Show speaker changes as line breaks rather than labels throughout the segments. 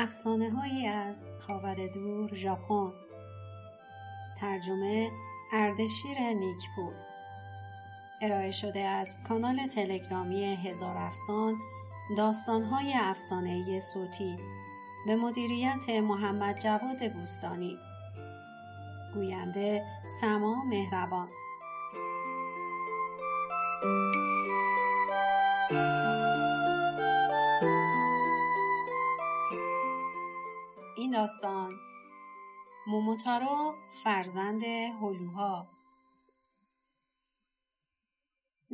افسانه هایی از خاور دور ژاپن. ترجمه اردشیر نیکپور. ارائه شده از کانال تلگرامی هزار افسان داستانهای افسانه صوتی. به مدیریت محمد جواد بوستانی. گوینده سما مهربان. این داستان موموتارو فرزند هلوها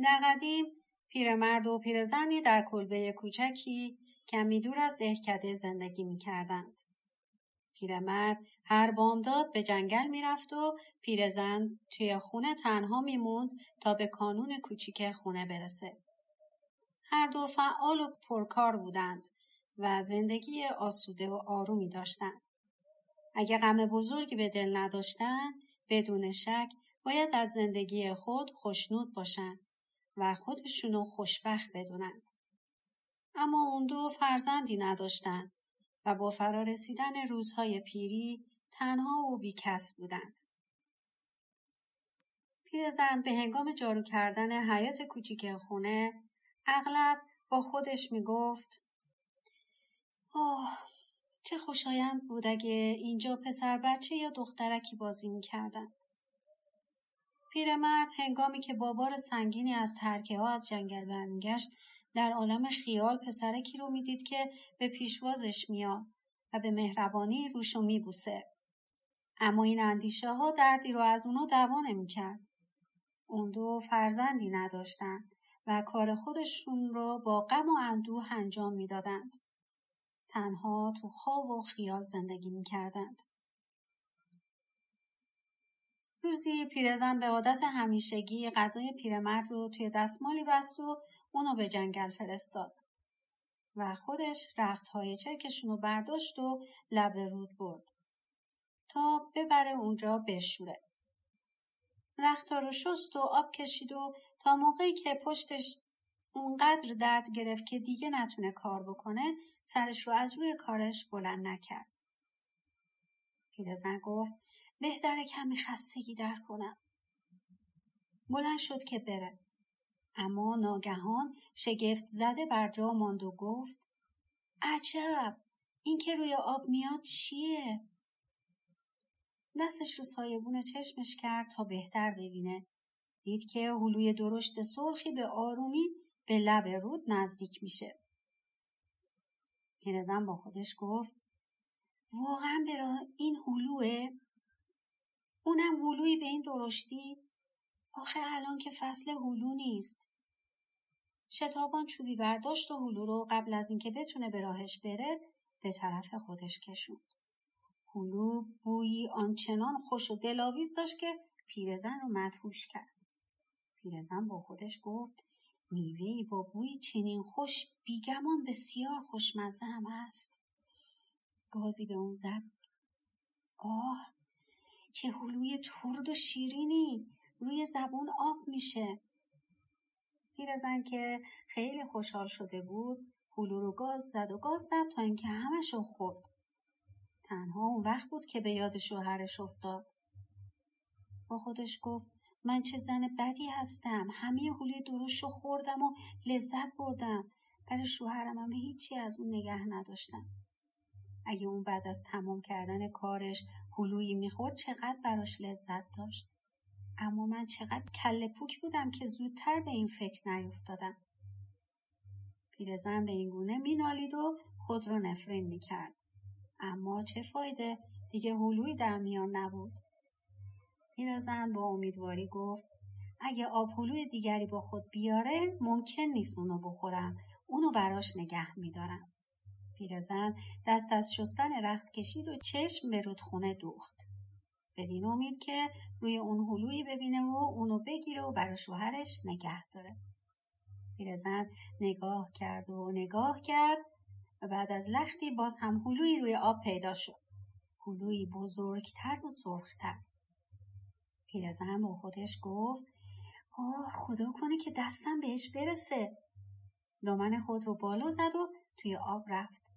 در قدیم پیرمرد و پیرزنی در کلبه کوچکی کمی دور از دهکده زندگی می کردند. پیرمرد هر بامداد به جنگل می‌رفت و پیرزن توی خونه تنها میموند تا به کانون کوچیک خونه برسه. هر دو فعال و پرکار بودند و زندگی آسوده و آرومی داشتند. اگه غم بزرگی به دل نداشتن بدون شک باید از زندگی خود خوشنود باشند و خودشونو خوشبخت بدونند. اما اون دو فرزندی نداشتند و با فرارسیدن روزهای پیری تنها و بیکس بودند. پیرزن به هنگام جارو کردن حیات کوچیک خونه اغلب با خودش می‌گفت آه چه خوشایند بود اگه اینجا پسر بچه یا دخترکی بازی می‌کردن. پیرمرد هنگامی که بابار سنگینی از ترکه ها از جنگل برمیگشت در عالم خیال پسرکی رو می‌دید که به پیشوازش میاد و به مهربانی روشو میبوسه. اما این اندیشه ها دردی رو از اونو دوا نمی‌کرد. اون دو فرزندی نداشتن و کار خودشون رو با غم و اندوه انجام می‌دادند. تنها تو خواب و خیال زندگی می کردند. روزی پیرزن به عادت همیشگی غذای پیرمرد رو توی دستمالی بست و اونو به جنگل فرستاد و خودش رخت های چرکشون رو برداشت و لب رود برد تا ببره اونجا بشوره. رختها رو شست و آب کشید و تا موقعی که پشتش اونقدر درد گرفت که دیگه نتونه کار بکنه سرش رو از روی کارش بلند نکرد. پیرزن گفت بهتره کمی خستگی در کنم. بلند شد که بره. اما ناگهان شگفت زده بر جا ماند و گفت عجب این که روی آب میاد چیه؟ دستش رو سایبون چشمش کرد تا بهتر ببینه. دید که هلوی درشت سرخی به آرومی به لب رود نزدیک میشه. پیرزن با خودش گفت واقعا برا این هلوه؟ اونم هلوی به این درشتی؟ آخه الان که فصل هلو نیست. شتابان چوبی برداشت و هلو رو قبل از اینکه بتونه به راهش بره به طرف خودش کشوند. هلو بویی آنچنان خوش و دلاویز داشت که پیرزن رو مدهوش کرد. پیرزن با خودش گفت میوهای با بوی چنین خوش بیگمان بسیار خوشمزه هم است. گازی به اون زد. آه چه هلوی ترد و شیرینی روی زبون آب میشه. پیرزن که خیلی خوشحال شده بود هلو رو گاز زد و گاز زد تا اینکه همش رو خورد. تنها اون وقت بود که به یاد شوهرش افتاد. با خودش گفت من چه زن بدی هستم. همه حوله درشت رو خوردم و لذت بردم. برای شوهرم هم هیچی از اون نگه نداشتم اگه اون بعد از تمام کردن کارش هلویی می‌خورد چقدر براش لذت داشت؟ اما من چقدر کل پوک بودم که زودتر به این فکر نیفتادم. پیرزن به این گونه مینالید و خود رو نفرین می‌کرد. اما چه فایده؟ دیگه هلوی در میان نبود. پیرزن با امیدواری گفت اگه آبهلوی دیگری با خود بیاره ممکن نیست اونو بخورم. اونو براش نگه میدارم. پیرزن دست از شستن رخت کشید و چشم به رودخونه دوخت. بدین امید که روی اون هلویی ببینه و اونو بگیره و برای شوهرش نگه داره. پیرزن نگاه کرد و نگاه کرد و بعد از لختی باز هم هلویی روی آب پیدا شد. هلویی بزرگتر و سرختر. پیرزن با خودش گفت آه خدا کنه که دستم بهش برسه دامن خود رو بالا زد و توی آب رفت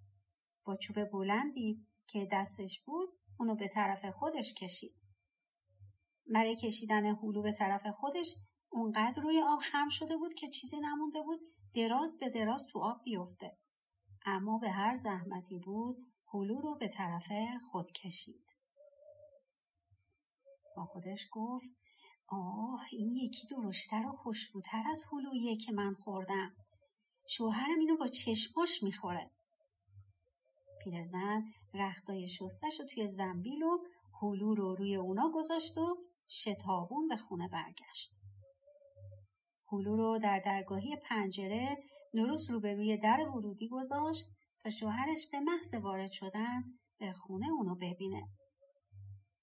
با چوب بلندی که دستش بود اونو به طرف خودش کشید. برای کشیدن هلو به طرف خودش اونقدر روی آب خم شده بود که چیزی نمونده بود دراز به دراز تو آب بیفته. اما به هر زحمتی بود هلو رو به طرف خود کشید. خودش گفت آه این یکی درشتر و خوشبوتر از هلویه که من خوردم. شوهرم اینو با چشماش می‌خوره. پیرزن رختای شستش رو توی زنبیل و هلو رو روی اونا گذاشت و شتابون به خونه برگشت. هلو رو در درگاهی پنجره درست روبروی در ورودی گذاشت تا شوهرش به محض وارد شدن به خونه اونو ببینه.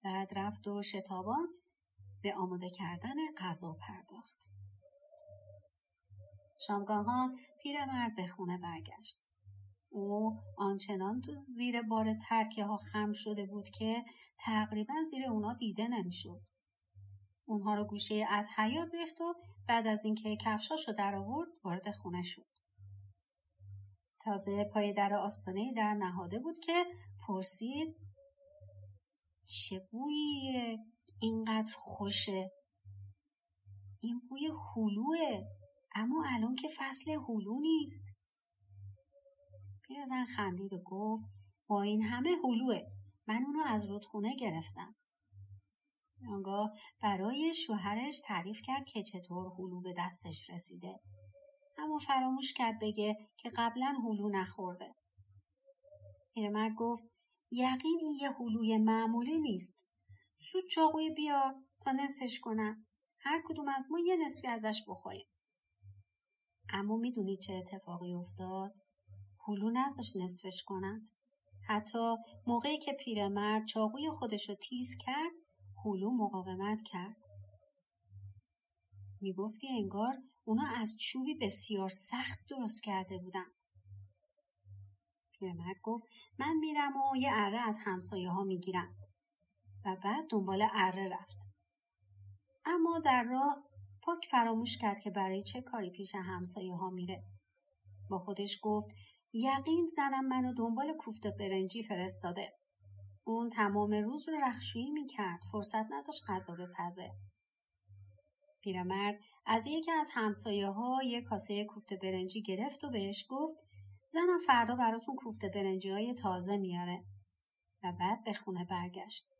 بعد رفت و شتابان به آماده کردن غذا پرداخت. شامگاهان پیرمرد به خونه برگشت. او آنچنان تو زیر بار ترکه ها خم شده بود که تقریبا زیر اونا دیده نمی‌شد. اونها رو گوشه از حیات ریخت و بعد از اینکه کفشاشو در آورد وارد خونه شد. تازه پای در آستانه در نهاده بود که پرسید چه بویی اینقدر خوشه؟ این بوی هلوه اما الان که فصل هلو نیست. پیرزن خندید و گفت با این همه هلوه من اونو از رودخونه گرفتم. آنگاه برای شوهرش تعریف کرد که چطور هلو به دستش رسیده. اما فراموش کرد بگه که قبلا هلو نخورده. پیرمرد گفت یقین این یه هلوی معمولی نیست. سود چاقوی بیار تا نصفش کنم. هر کدوم از ما یه نصفی ازش بخوریم. اما می‌دونی چه اتفاقی افتاد؟ هلو نذاش نصفش کنند حتی موقعی که پیرمرد چاقوی خودش رو تیز کرد هلو مقاومت کرد. می‌گفتی انگار اونا از چوبی بسیار سخت درست کرده بودن. پیرمرد گفت من میرم و یه اره از همسایه ها می‌گیرم. و بعد دنبال اره رفت. اما در راه پاک فراموش کرد که برای چه کاری پیش همسایه ها میره. با خودش گفت یقین زنم منو دنبال کوفته برنجی فرستاده. اون تمام روز رو رخشویی می‌کرد. فرصت نداشت غذا بپزه. پیرمرد از یکی از همسایه ها یک کاسه کوفته برنجی گرفت و بهش گفت زنم فردا براتون کوفته برنجی های تازه میاره و بعد به خونه برگشت.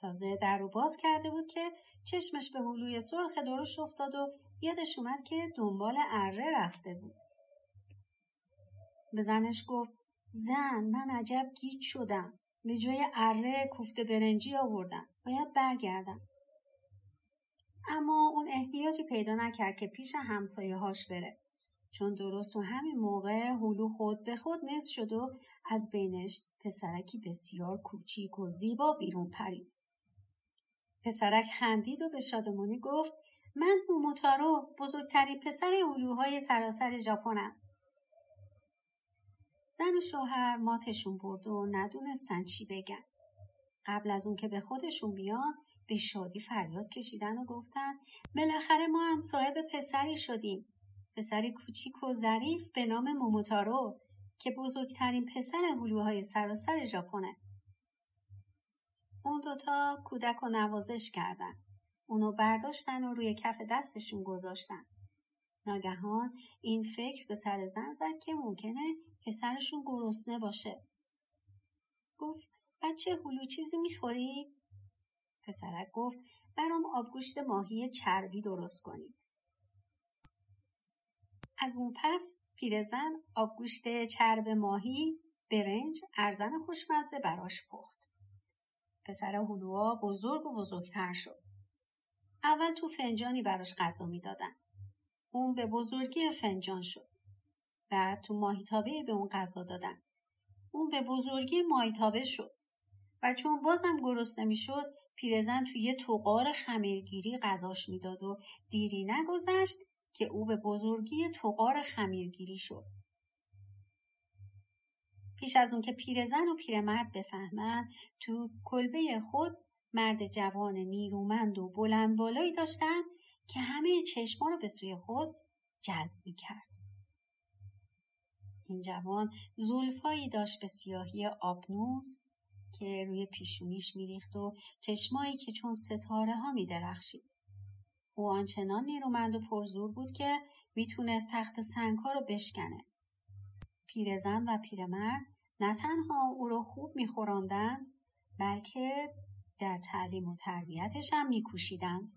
تازه در رو باز کرده بود که چشمش به هلوی سرخ درشت افتاد و یادش اومد که دنبال اره رفته بود. به زنش گفت زن من عجب گیج شدم. به جای اره کوفته برنجی آوردم. باید برگردم. اما اون احتیاجی پیدا نکرد که پیش همسایه هاش بره. چون درست و همین موقع هلو خود به خود نصف شد و از بینش پسرکی بسیار کوچیک و زیبا بیرون پرید. پسرک خندید و به شادمانی گفت من موموتارو بزرگترین پسر هلوهای سراسر ژاپنم. زن و شوهر ماتشون برد و ندونستن چی بگن. قبل از اون که به خودشون بیان به شادی فریاد کشیدن و گفتن بالاخره ما هم صاحب پسری شدیم. پسری کوچیک و ظریف به نام موموتارو که بزرگترین پسر هلوهای سراسر ژاپنه. اون دوتا کودک و نوازش کردن. اونو برداشتن و روی کف دستشون گذاشتن. ناگهان این فکر به سر زن زد که ممکنه پسرشون گرسنه باشه. گفت بچه هلو چیزی می‌خوری؟ پسرک گفت برام آبگوشت ماهی چربی درست کنید. از اون پس پیرزن آبگوشت چرب ماهی برنج ارزن خوشمزه براش پخت. پسر هلوها بزرگ و بزرگتر شد. اول تو فنجانی براش غذا می‌دادن. اون به بزرگی فنجان شد. بعد تو ماهیتابه به اون غذا دادن. اون به بزرگی ماهیتابه شد. و چون بازم گرسنه می‌شد پیرزن توی یه توقار خمیرگیری غذاش می‌داد و دیری نگذشت که او به بزرگی توقار خمیرگیری شد. پیش از اون که پیرزن و پیرمرد بفهمند تو کلبه خود مرد جوان نیرومند و بلند بالایی داشتن که همه چشما رو به سوی خود جلب می کرد. این جوان زلفایی داشت به سیاهی آبنوس که روی پیشونیش میریخت و چشمایی که چون ستاره ها میدرخشید. او آنچنان نیرومند و پرزور بود که می‌تونست تخت سنگ ها رو بشکنه. پیرزن و پیرمرد نه تنها او را خوب میخوراندند بلکه در تعلیم و تربیتش هم میکوشیدند.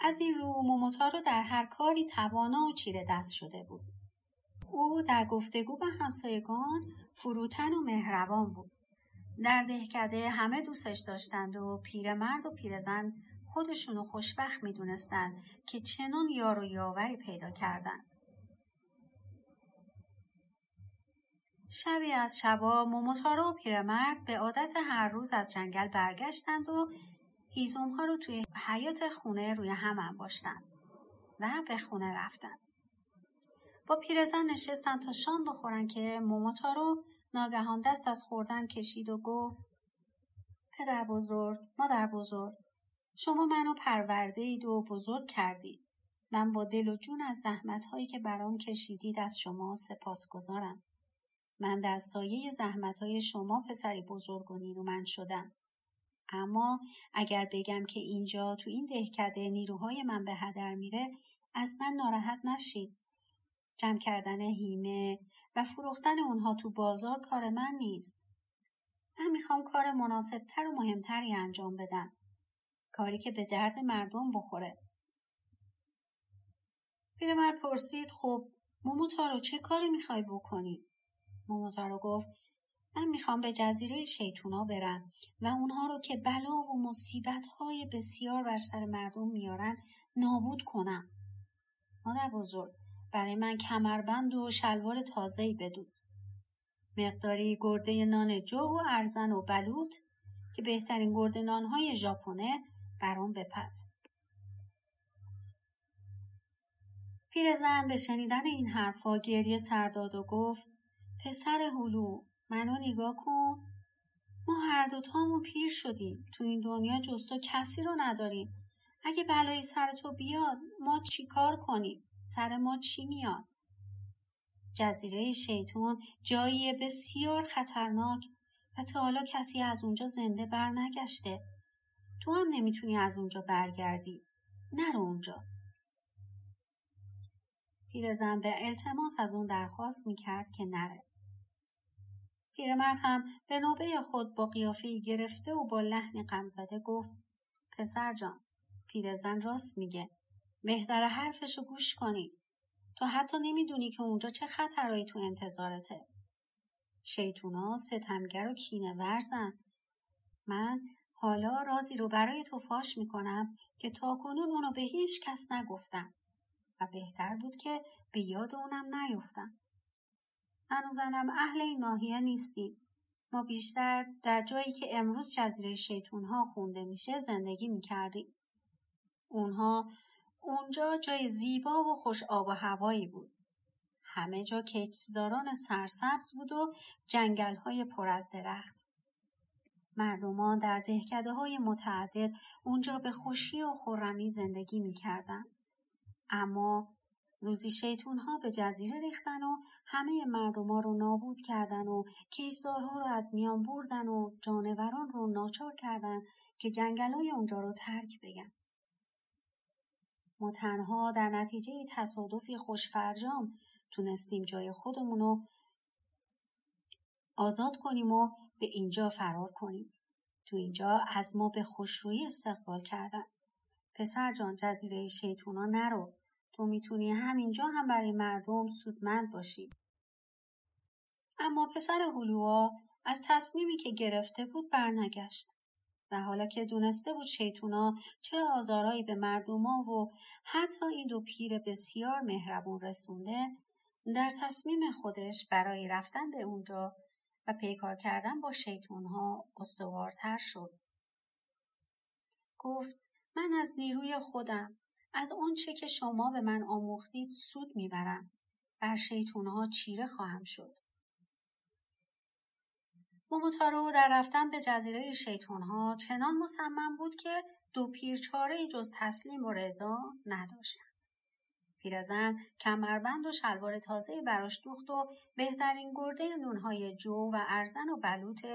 از این رو موموتارو در هر کاری توانا و چیره دست شده بود. او در گفتگو به همسایگان فروتن و مهربان بود. در دهکده همه دوستش داشتند و پیرمرد و پیرزن خودشونو خوشبخت می‌دونستند که چنان یار و یاوری پیدا کردند. شبی از شبا موموتارو و پیرمرد به عادت هر روز از جنگل برگشتند و هیزوم ها رو توی حیات خونه روی هم انباشتن و به خونه رفتن. با پیرزن نشستن تا شام بخورن که موموتارو ناگهان دست از خوردن کشید و گفت پدر بزرگ، مادر بزرگ، شما منو پرورده اید و بزرگ کردید. من با دل و جون از زحمت هایی که برام کشیدید از شما سپاس گذارم. من در سایه زحمت های شما پسری بزرگ و نیرومند شدم. اما اگر بگم که اینجا تو این دهکده نیروهای من به هدر میره از من ناراحت نشید. جمع کردن هیمه و فروختن اونها تو بازار کار من نیست. من می‌خوام کار مناسبتر و مهمتری انجام بدم. کاری که به درد مردم بخوره. پیرمرد پرسید خب موموتارو چه کاری می‌خوای بکنی؟ موموتارو گفت من می‌خوام به جزیره شیطونا برم و اونها رو که بلا و مصیبت های بسیار بر سر مردم میارن نابود کنم. مادر بزرگ برای من کمربند و شلوار تازهی بدوز. مقداری گرده نان جو و ارزن و بلوط که بهترین گرده نانهای ژاپنه برام بپز. پیرزن به شنیدن این حرفا گریه سرداد و گفت پسر هلو منو نگاه کن. ما هر دوتامون پیر شدیم. تو این دنیا جز تو کسی رو نداریم. اگه بلایی سر تو بیاد ما چی کار کنیم؟ سر ما چی میاد؟ جزیره شیطون جایی بسیار خطرناک و تا حالا کسی از اونجا زنده بر نگشته تو هم نمی‌تونی از اونجا برگردی. نرو اونجا. پیرزن به التماس از اون درخواست می‌کرد که نره. پیرمرد هم به نوبه خود با قیافه گرفته و با لحن غمزده گفت پسر جان پیرزن راست میگه. بهتر حرفشو گوش کنی. تو حتی نمی‌دونی که اونجا چه خطرهایی تو انتظارته. شیطونا ستمگر و کینه ورزن من حالا رازی رو برای تو فاش می‌کنم که تا کنون اونو به هیچ کس نگفتم و بهتر بود که به یاد اونم نیفتم من و زنم اهل این ناحیه نیستیم. ما بیشتر در جایی که امروز جزیره شیطون ها خونده میشه زندگی می‌کردیم. اونها اونجا جای زیبا و خوش آب و هوایی بود. همه جا کچزاران سرسبز بود و جنگل های پر از درخت. مردمان در دهکده های متعدد اونجا به خوشی و خورمی زندگی می اما روزی شیطون ها به جزیره ریختن و همه مردم ها رو نابود کردن و کیشزارها رو از میان بردن و جانوران رو ناچار کردن که جنگل های اونجا رو ترک بگن. ما تنها در نتیجه تصادفی خوشفرجام تونستیم جای خودمون رو آزاد کنیم و به اینجا فرار کنیم. تو اینجا از ما به خوشرویی استقبال کردن. پسر جان جزیره شیطونا نرو تو می‌تونی همینجا هم برای مردم سودمند باشی. اما پسر هلوها از تصمیمی که گرفته بود برنگشت و حالا که دونسته بود شیطونا چه آزارایی به مردما و حتی این دو پیر بسیار مهربون رسونده در تصمیم خودش برای رفتن به اونجا و پیکار کردن با شیطونها استوارتر شد. گفت من از نیروی خودم از چه که شما به من آموختید سود می‌برم. بر شیطونها چیره خواهم شد. موموتارو در رفتن به جزیره شیطونها چنان مصمم بود که دو پیرچاره جز تسلیم و رضا نداشتند. پیرزن کمربند و شلوار تازه براش دوخت و بهترین گرده نونهای جو و ارزن و بلوط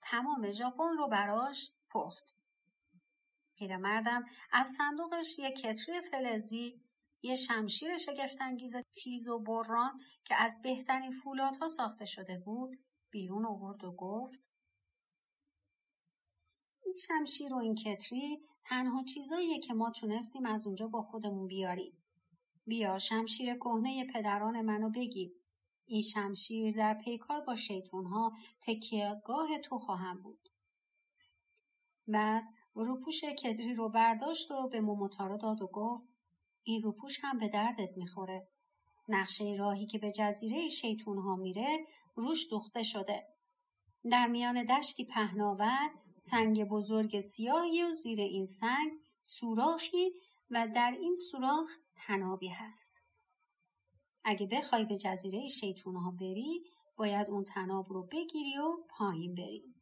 تمام ژاپن رو براش پخت. پیرمردم از صندوقش یه کتری فلزی یه شمشیر شگفتانگیز تیز و بران که از بهترین فولادها ساخته شده بود بیرون آورد و گفت این شمشیر و این کتری تنها چیزاییه که ما تونستیم از اونجا با خودمون بیاریم. بیا شمشیر کهنه پدران منو بگیر. این شمشیر در پیکار با شیطونها تکیهگاه تو خواهم بود. بعد روپوش کدری رو برداشت و به موموتارو داد و گفت این روپوش هم به دردت می‌خوره. نقشه راهی که به جزیره شیطونها میره روش دوخته شده. در میان دشتی پهناور سنگ بزرگ سیاهی و زیر این سنگ سوراخی و در این سوراخ تنابی هست. اگه بخوای به جزیره شیطونها بری باید اون تناب رو بگیری و پایین بری.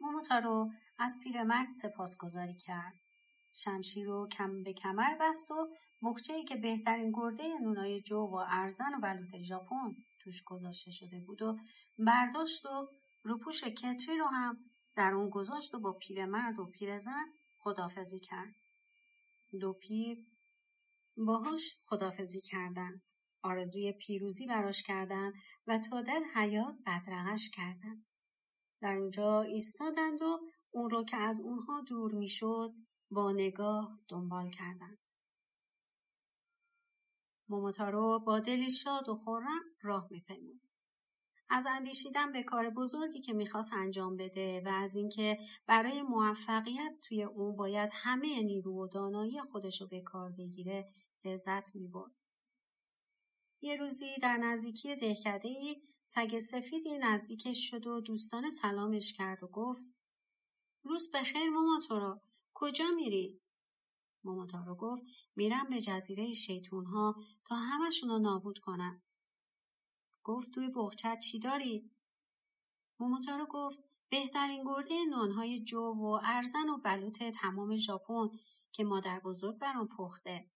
موموتارو از پیرمرد سپاسگزاری کرد. شمشیر رو کم به کمر بست و مخچه‌ای که بهترین گرده نونای جو و ارزن و بلوط ژاپن توش گذاشته شده بود و برداشت و روپوش کتری رو هم در اون گذاشت و با پیرمرد و پیرزن خدافزی کرد. دو پیر باهاش خدافزی کردند. آرزوی پیروزی براش کردند و تا در حیات بدرقش کردند. در اونجا ایستادند و اون رو که از اونها دور می‌شد با نگاه دنبال کردند. موموتارو با دلی شاد و خورم راه میپیمود. از اندیشیدن به کار بزرگی که می‌خواست انجام بده و از اینکه برای موفقیت توی اون باید همه نیرو و دانایی خودش رو به کار بگیره لذت می‌برد. یه روزی در نزدیکی دهکده سگ سفیدی نزدیکش شد و دوستان سلامش کرد و گفت روز بخیر ماماتورا کجا میری؟ ماماتارو گفت میرم به جزیره شیطون ها تا همشون رو نابود کنم. گفت توی بغچت چی داری؟ موموتارو گفت بهترین گرده نانهای جو و ارزن و بلوط تمام ژاپن که مادر بزرگ برام پخته.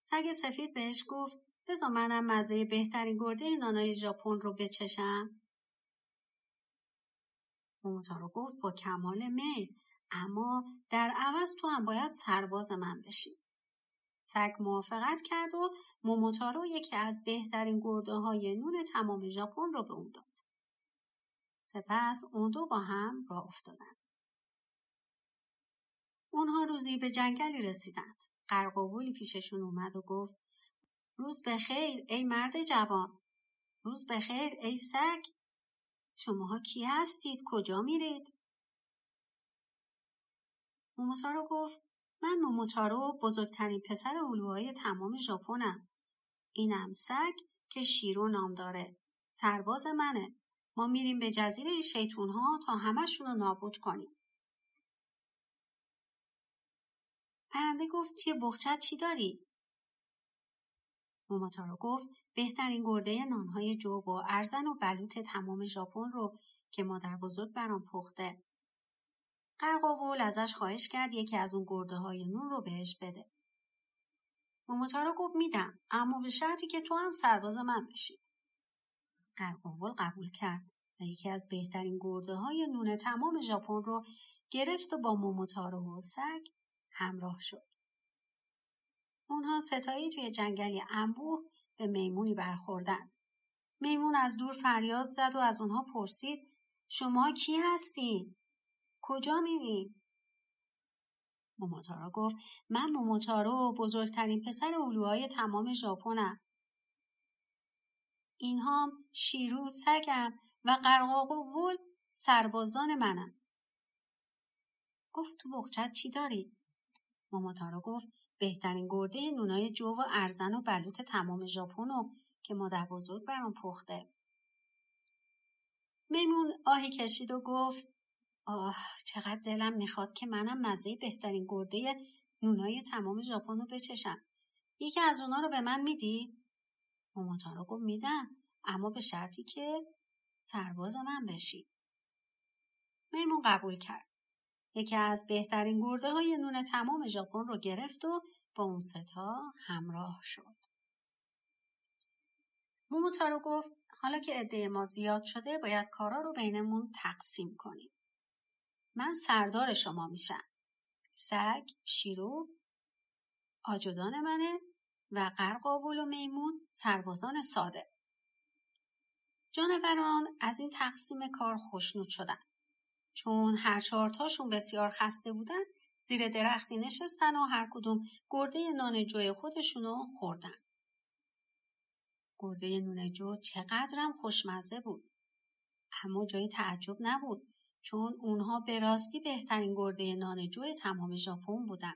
سگ سفید بهش گفت بزا منم مزه بهترین گرده نانهای ژاپن رو بچشم. موموتارو گفت با کمال میل اما در عوض تو هم باید سرباز من بشی. سگ موافقت کرد و موموتارو یکی از بهترین گرده های نون تمام ژاپن را به اون داد. سپس اون دو با هم راه افتادند. اونها روزی به جنگلی رسیدند. قرقاولی پیششون اومد و گفت روز بخیر ای مرد جوان. روز بخیر ای سگ. شماها کی هستید؟ کجا میرید؟ موموتارو گفت من موموتارو بزرگترین پسر علوهای تمام ژاپنم. اینم سگ که شیرو نام داره. سرباز منه. ما میریم به جزیره شیطون ها تا همشون رو نابود کنیم. پرنده گفت توی بخچت چی داری؟ موموتارو گفت بهترین گرده نانهای جو و ارزن و بلوط تمام ژاپن رو که مادر بزرگ برام پخته. قرقاول ازش خواهش کرد یکی از اون گرده های نون رو بهش بده. موموتارو گفت میدم اما به شرطی که تو هم سرباز من بشی. قرقاول قبول کرد و یکی از بهترین گرده های نون تمام ژاپن رو گرفت و با موموتارو و سگ همراه شد. اونها ستایی توی جنگلی انبوه به میمونی برخوردند. میمون از دور فریاد زد و از اونها پرسید شما کی هستین؟ کجا میری؟ موموتارو گفت من موموتارو بزرگترین پسر اولوهای تمام ژاپنم. اینها شیرو سگم و قرقاق و ول سربازان منم. گفت تو بخچت چی داری؟ موموتارو گفت بهترین گرده نونای جو و ارزن و بلوط تمام ژاپن که مادر بزرگ برام پخته. میمون آهی کشید و گفت آه چقدر دلم می‌خواد که منم مزه بهترین گرده نونای تمام ژاپن رو بچشم یکی از اونا رو به من میدی موموتارو گفت میدم اما به شرطی که سرباز من بشی میمون قبول کرد یکی از بهترین گرده های نون تمام ژاپن رو گرفت و با اون ستا همراه شد. موموتارو گفت حالا که عده ما زیاد شده باید کارا رو بینمون تقسیم کنیم. من سردار شما میشم. سگ، شیرو، آجودان منه و قرقاول و میمون سربازان ساده. جانوران از این تقسیم کار خوشنود شدن. چون هر چهارتاشون بسیار خسته بودن زیر درختی نشستن و هر کدوم گرده نان جوی خودشونو خوردن. گرده نون جو چقدرم خوشمزه بود. اما جای تعجب نبود چون اونها به راستی بهترین گرده نان جوی تمام ژاپن بودن.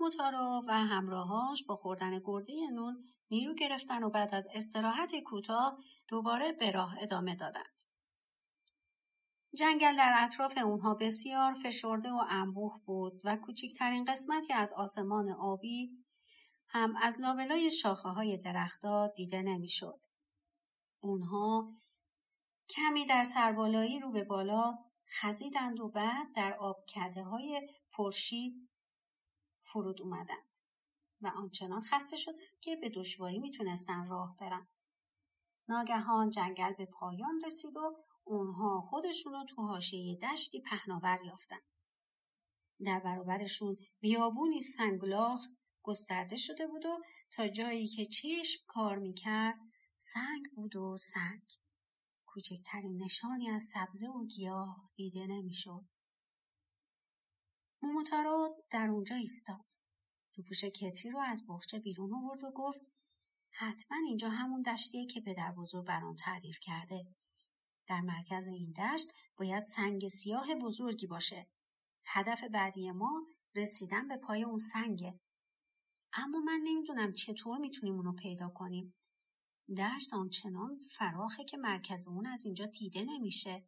موتارو و همراهاش با خوردن گرده نون نیرو گرفتن و بعد از استراحت کوتاه دوباره به راه ادامه دادند. جنگل در اطراف اونها بسیار فشرده و انبوه بود و کوچکترین قسمتی از آسمان آبی هم از لابلای شاخه های درختها دیده نمی‌شد. اونها کمی در سربالایی رو به بالا خزیدند و بعد در آبکده های پرشیب فرود اومدند و آنچنان خسته شدند که به دشواری می‌تونستن راه برن. ناگهان جنگل به پایان رسید و اونها خودشون رو تو حاشیه دشتی پهناور یافتن. در برابرشون بیابونی سنگلاخ گسترده شده بود و تا جایی که چشم کار می‌کرد سنگ بود و سنگ. کوچکترین نشانی از سبزه و گیاه دیده نمی‌شد. موموتارو در اونجا ایستاد. روپوش کتری رو از بخچه بیرون آورد و گفت حتما اینجا همون دشتیه که پدر بزرگ برام تعریف کرده. در مرکز این دشت باید سنگ سیاه بزرگی باشه. هدف بعدی ما رسیدن به پای اون سنگه. اما من نمی‌دونم چطور می‌تونیم اونو پیدا کنیم. دشت آنچنان فراخه که مرکز اون از اینجا دیده نمیشه.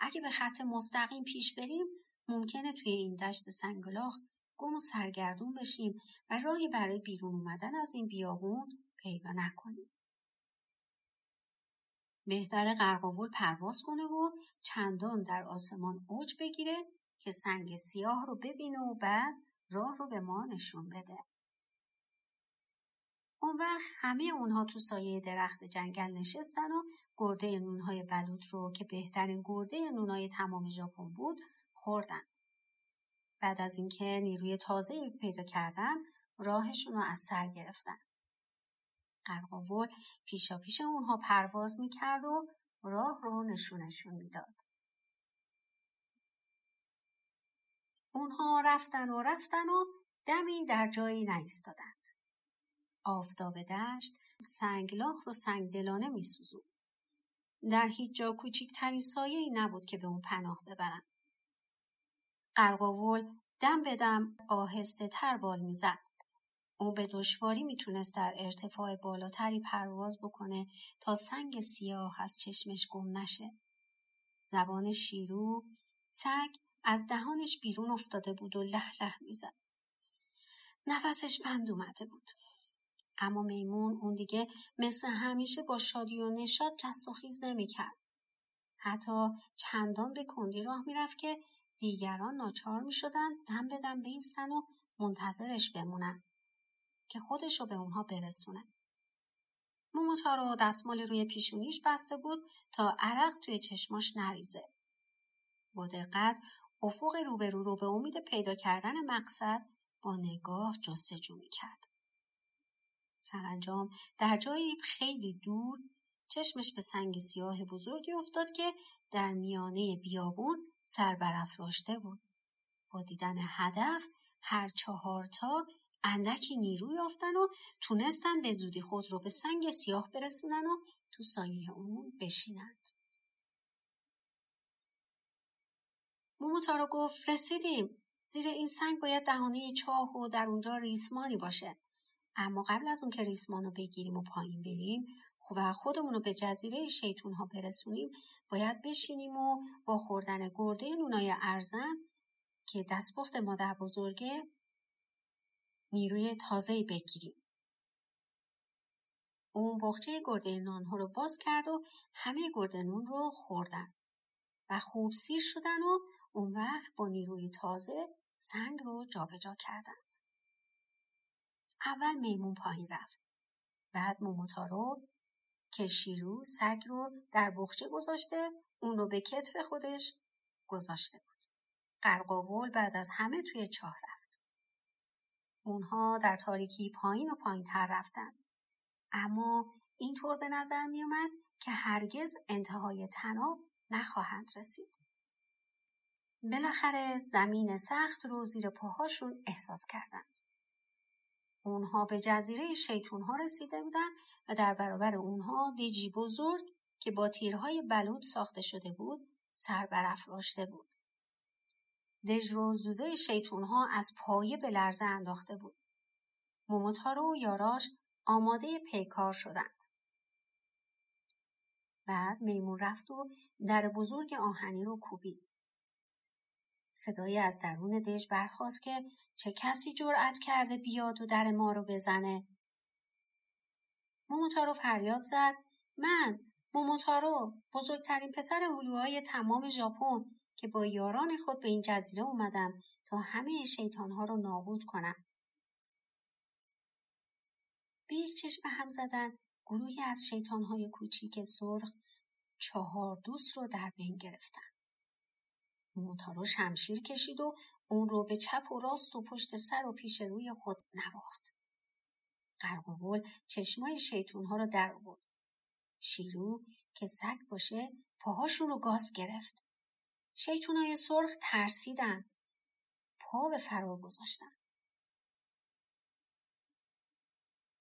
اگه به خط مستقیم پیش بریم ممکنه توی این دشت سنگلاخ گم و سرگردون بشیم و راهی برای بیرون اومدن از این بیابون پیدا نکنیم. بهتر قرقاول پرواز کنه و چندان در آسمان اوج بگیره که سنگ سیاه رو ببینه و بعد راه رو به ما نشون بده. اون وقت همه اونها تو سایه درخت جنگل نشستن و گرده نونهای بلوط رو که بهترین گرده نونهای تمام ژاپن بود خوردن. بعد از اینکه نیروی تازه پیدا کردن راهشون رو از سر گرفتن. قرقاول پیشا پیش اونها پرواز می‌کرد و راه رو نشونشون می‌داد. اونها رفتن و رفتن و دمی در جایی نایستادند. آفتاب دشت سنگلاخ رو سنگدلانه میسوزود. در هیچ جا کوچکترین سایه ای نبود که به اون پناه ببرند. قرقاول دم به دم آهسته تر بال می‌زد. او به دشواری می‌تونست در ارتفاع بالاتری پرواز بکنه تا سنگ سیاه از چشمش گم نشه. زبان شیرو سگ از دهانش بیرون افتاده بود و له له می‌زد. نفسش بند اومده بود. اما میمون اون دیگه مثل همیشه با شادی و نشاد جست و خیز نمی‌کرد. حتی چندان به کندی راه می‌رفت که دیگران ناچار می‌شدن دم به دم بیستن و منتظرش بمونن که خودش رو به اونها برسونه. موموتارو دستمال روی پیشونیش بسته بود تا عرق توی چشماش نریزه. با دقت افق روبرو رو به امید پیدا کردن مقصد با نگاه جستجو می‌کرد. سرانجام در جایی خیلی دور چشمش به سنگ سیاه بزرگی افتاد که در میانه بیابون سر برافراشته بود. با دیدن هدف هر چهارتا اندکی نیرو یافتن و تونستن به زودی خود رو به سنگ سیاه برسونن و تو سایه اون بشینند. موموتارو گفت رسیدیم. زیر این سنگ باید دهانه چاه و در اونجا ریسمانی باشه. اما قبل از اون که ریسمان رو بگیریم و پایین بریم و خودمون رو به جزیره شیطون ها برسونیم باید بشینیم و با خوردن گرده نونای ارزن که دستپخت مادر بزرگه نیروی تازهی بگیریم. اون بخچه گرده نان ها رو باز کرد و همه گرده نون رو خوردن و خوب سیر شدن و اون وقت با نیروی تازه سنگ رو جابجا جا کردند. اول میمون پایین رفت. بعد موموتارو که شیرو سگ رو در بخچه گذاشته اون رو به کتف خودش گذاشته بود. قرقاول بعد از همه توی چاه رفت. اونها در تاریکی پایین و پایین تر رفتن. اما اینطور به نظر می اومد که هرگز انتهای تناب نخواهند رسید. بالاخره زمین سخت رو زیر پاهاشون احساس کردند. اونها به جزیره شیطون ها رسیده بودند و در برابر اونها دیجی بزرگ که با تیرهای بلود ساخته شده بود سر برافراشته بود. دژ رو زوزه شیطون ها از پایه به لرزه انداخته بود. موموتارو و یاراش آماده پیکار شدند. بعد میمون رفت و در بزرگ آهنی رو کوبید. صدایی از درون دژ برخواست که چه کسی جرأت کرده بیاد و در ما رو بزنه. موموتارو فریاد زد من موموتارو بزرگترین پسر هلوهای تمام ژاپن که با یاران خود به این جزیره اومدم تا همه شیطانها رو نابود کنم. به یک چشم هم زدن گروهی از شیطانهای کوچیک سرخ چهار دوست رو در بین گرفتن. موتارو شمشیر کشید و اون رو به چپ و راست و پشت سر و پیش روی خود نواخت. قرقوول چشمای شیطونها رو در آورد. شیرو که سگ باشه پاهاشون رو گاز گرفت. شیطونای سرخ ترسیدن. پا به فرار گذاشتن.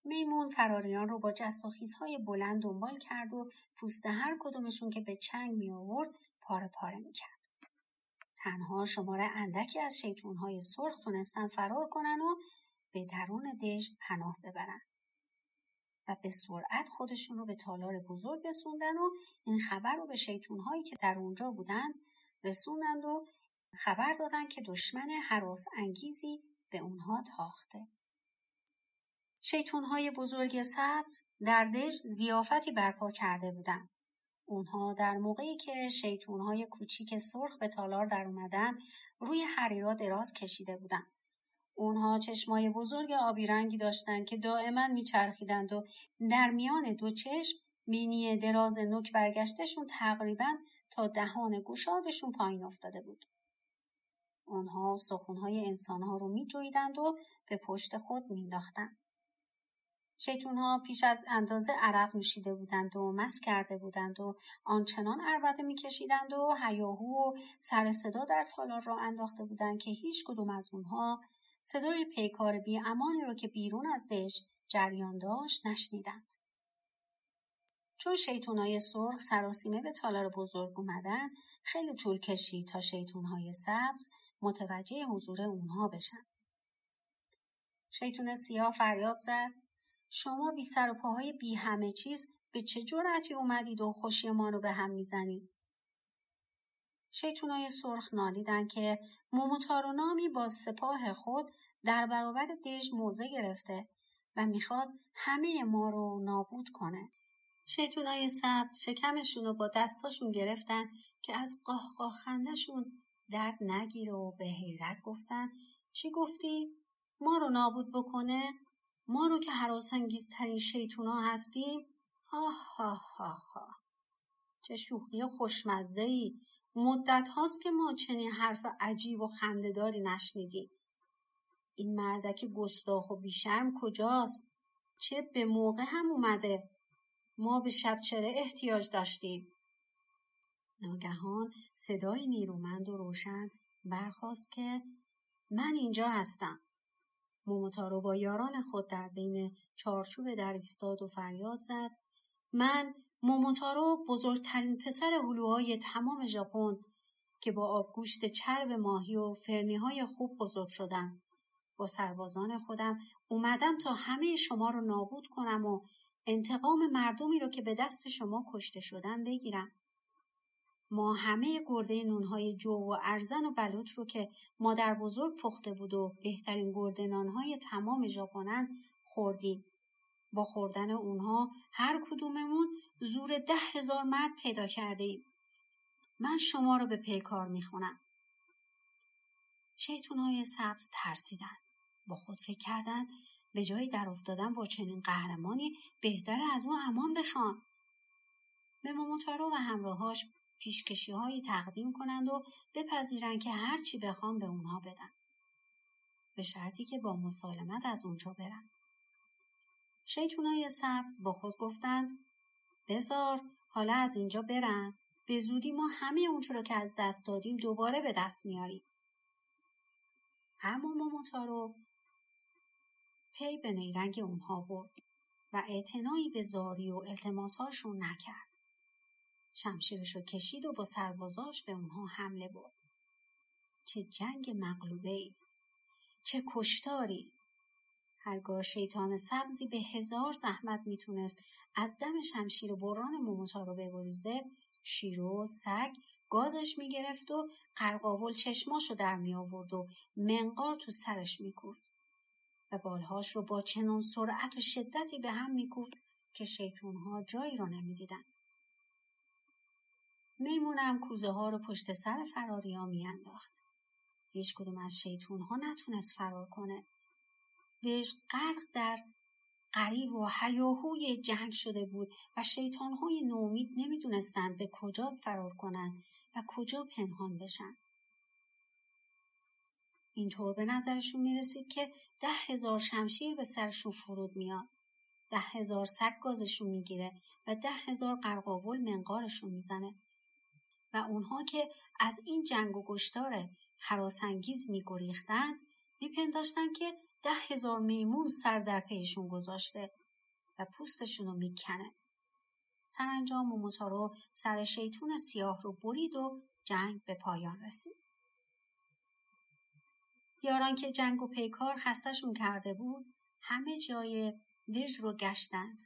میمون فراریان رو با جست و بلند دنبال کرد و پوست هر کدومشون که به چنگ می آورد پاره پاره می کرد. تنها شمار اندکی از شیطونهای سرخ تونستن فرار کنن و به درون دژ پناه ببرن. و به سرعت خودشون رو به تالار بزرگ رسوندن و این خبر رو به شیطونهایی که در اونجا بودن رسوندند و خبر دادن که دشمن حراس انگیزی به اونها تاخته. شیطونهای بزرگ سبز در دژ زیافتی برپا کرده بودند. اونها در موقعی که شیطونهای کوچیک سرخ به تالار در اومدن روی حریرا دراز کشیده بودند. اونها چشمای بزرگ آبی رنگی داشتند که دائما میچرخیدند و در میان دو چشم بینی دراز نوک برگشتشون تقریبا تا دهان گوشادشون پایین افتاده بود. آنها سخونهای انسانها رو میجویدند و به پشت خود مینداختند. شیطونها پیش از اندازه عرق نوشیده بودند و مس کرده بودند و آنچنان عربده میکشیدند و هیاهو و سر صدا در تالار را انداخته بودند که هیچ کدوم از اونها صدای پیکار بی امانی را که بیرون از دژ جریان داشت نشنیدند. چون شیطونهای سرخ سراسیمه به تالار بزرگ اومدن خیلی طول کشید تا شیطونهای سبز متوجه حضور اونها بشن. شیطون سیاه فریاد زد شما بی سر و پاهای بی همه چیز به چه جرأتی اومدید و خوشی ما رو به هم می‌زنید؟ شیطونای سرخ نالیدن که موموتارو نامی با سپاه خود در برابر دژ موزه گرفته و می‌خواد همه ما رو نابود کنه. شیطونای سبز شکمشون رو با دستاشون گرفتن که از قاه قاه خندشون درد نگیره و به حیرت گفتن چی گفتی؟ ما رو نابود بکنه؟ ما رو که حراسانگیزترین شیطونا هستیم. ها ها ها ها چه شوخی خوشمزه ای مدت هاست که ما چنین حرف عجیب و خندهداری نشنیدیم. این مردک گستاخ و بیشرم کجاست؟ چه به موقع هم اومده؟ ما به شبچره احتیاج داشتیم. ناگهان صدای نیرومند و روشن برخواست که من اینجا هستم. موموتارو با یاران خود در بین چارچوب در ایستاد و فریاد زد. من موموتارو بزرگترین پسر هلوهای تمام ژاپن که با آبگوشت چرب ماهی و فرنیهای خوب بزرگ شدم. با سربازان خودم اومدم تا همه شما رو نابود کنم و انتقام مردمی رو که به دست شما کشته شدن بگیرم. ما همه گرده نونهای جو و ارزن و بلوط رو که مادر بزرگ پخته بود و بهترین گرده نانهای تمام ژاپنن خوردیم. با خوردن اونها هر کدوممون زور ده هزار مرد پیدا کرده ایم. من شما رو به پیکار می‌خونم. شیطونهای سبز ترسیدن. با خود فکر کردند به جای در افتادن با چنین قهرمانی بهتر از او امان بخوان به موموتارو و همراهاش پیشکشی هایی تقدیم کنند و بپذیرند که هرچی بخوان به اونها بدن. به شرطی که با مسالمت از اونجا برن. شیطونای سبز با خود گفتند بزار حالا از اینجا برن به زودی ما همه اونچه رو که از دست دادیم دوباره به دست میاریم. اما موموتارو پی به نیرنگ اونها برد و اعتنایی به زاری و التماساشون نکرد. شمشیرش رو کشید و با سربازاش به اونها حمله برد. چه جنگ مغلوبه ای. چه کشتاری. هرگاه شیطان سبزی به هزار زحمت می‌تونست از دم شمشیر بران موموتا رو بگریزه شیرو سگ گازش می‌گرفت و قرقاول چشماشو در می آورد و منقار تو سرش میکوفت و بالهاش رو با چنان سرعت و شدتی به هم میکوفت که شیطونها جایی رو نمی‌دیدند. میمونم کوزه ها رو پشت سر فراریا میانداخت. هیچ کدوم از شیطون ها نتونست فرار کنه. دش غرق در قریب و حیاهوی جنگ شده بود و شیطان های نومید نمی‌دونستند به کجا فرار کنند و کجا پنهان بشن. اینطور به نظرشون می‌رسید که ده هزار شمشیر به سرشون فرود میاد. ده هزار سگ گازشون می‌گیره و ده هزار قرقاول منقارشون می‌زنه و اونها که از این جنگ و گشتار حراسانگیز میگریختند میپنداشتند که ده هزار میمون سر در پیشون گذاشته و پوستشون رو می‌کنه. سرانجام موموتارو سر شیطون سیاه رو برید و جنگ به پایان رسید. یاران که جنگ و پیکار خستشون کرده بود همه جای دژ رو گشتند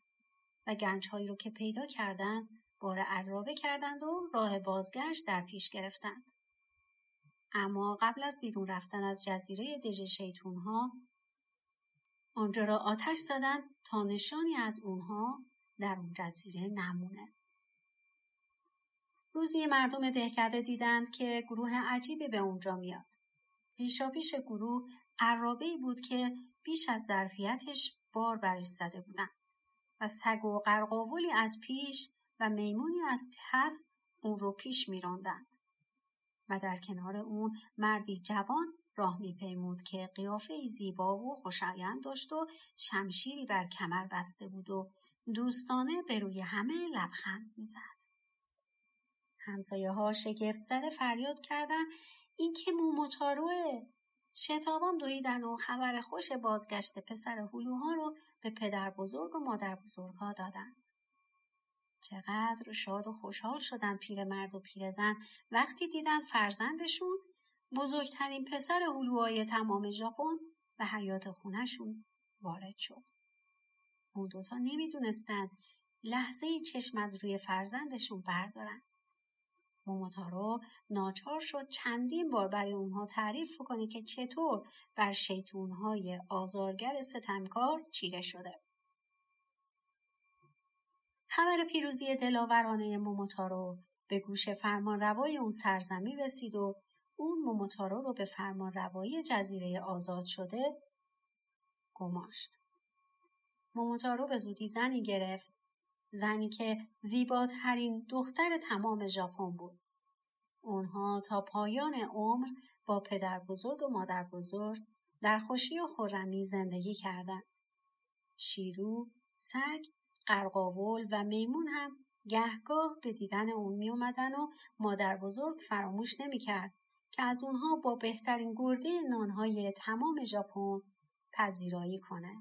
و گنجهایی رو که پیدا کردند بار عرابه کردند و راه بازگشت در پیش گرفتند. اما قبل از بیرون رفتن از جزیره دژ شیطونها آنجا را آتش زدند تا نشانی از اونها در اون جزیره نمونه. روزی مردم دهکده دیدند که گروه عجیبی به اونجا میاد. پیشا پیش گروه عرابه بود که بیش از ظرفیتش بار برش زده بودند و سگ و قرقاولی از پیش و میمونی از پس اون رو پیش میراندند و در کنار اون مردی جوان راه میپیمود که قیافه زیبا و خوشایند داشت و شمشیری بر کمر بسته بود و دوستانه به روی همه لبخند می‌زد. همسایه ها شگفت زده فریاد کردن این که موموتاروه شتابان دویدن و خبر خوش بازگشت پسر هلوها رو به پدر بزرگ و مادر بزرگ ها دادند. چقدر شاد و خوشحال شدن پیرمرد و پیرزن وقتی دیدن فرزندشون بزرگترین پسر هلوهای تمام ژاپن و حیات خونشون وارد شد. اون دوتا نمی‌دونستند لحظه چشم از روی فرزندشون بردارن. موموتارو ناچار شد چندین بار برای اونها تعریف کنه که چطور بر شیطونهای آزارگر ستمکار چیره شده. خبر پیروزی دلاورانه موموتارو به گوش فرمان روای اون سرزمین رسید و اون موموتارو رو به فرمان روایی جزیره آزاد شده گماشت. موموتارو به زودی زنی گرفت زنی که زیباترین دختر تمام ژاپن بود. اونها تا پایان عمر با پدر بزرگ و مادر بزرگ در خوشی و خورمی زندگی کردند. شیرو، سگ قرقاول و میمون هم گهگاه به دیدن اون می اومدن و مادر بزرگ فراموش نمی کرد که از اونها با بهترین گرده نانهای تمام ژاپن پذیرایی کنه.